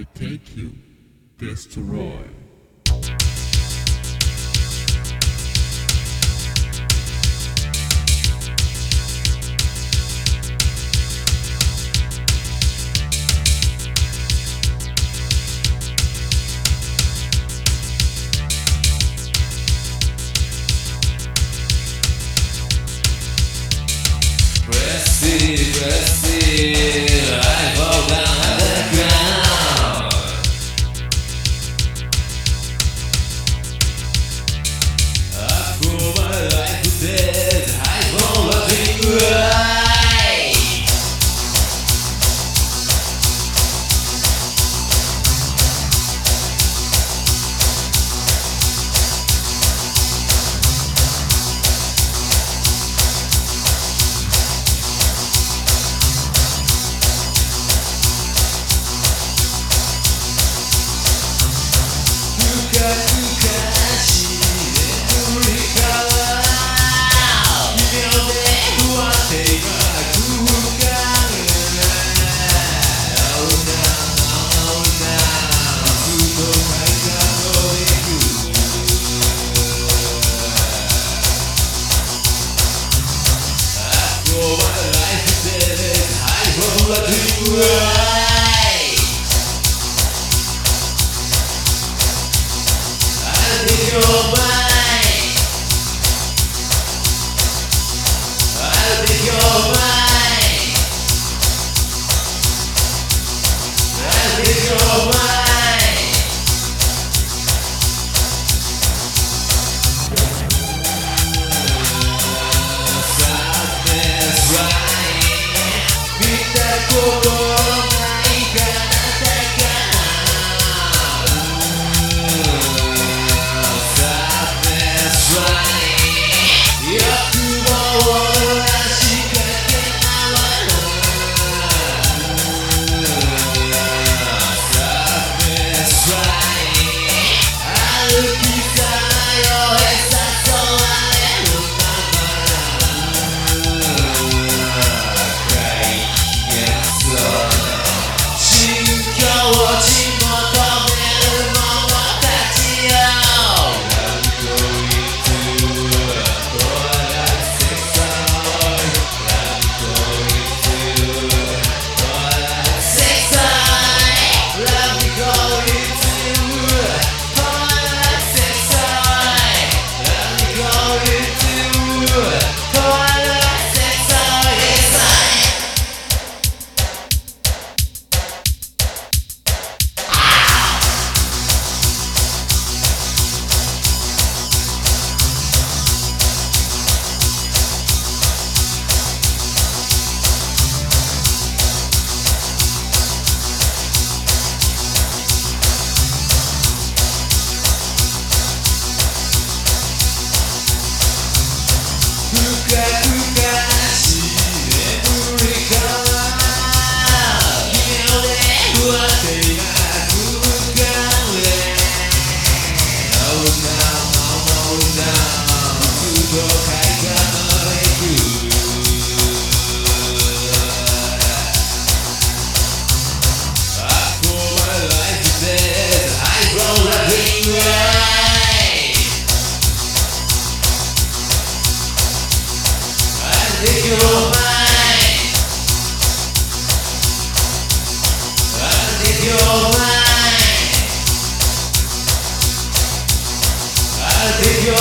I take you, destroy. Brasil, Brasil. Yeah. is so much. Yeah. Savior.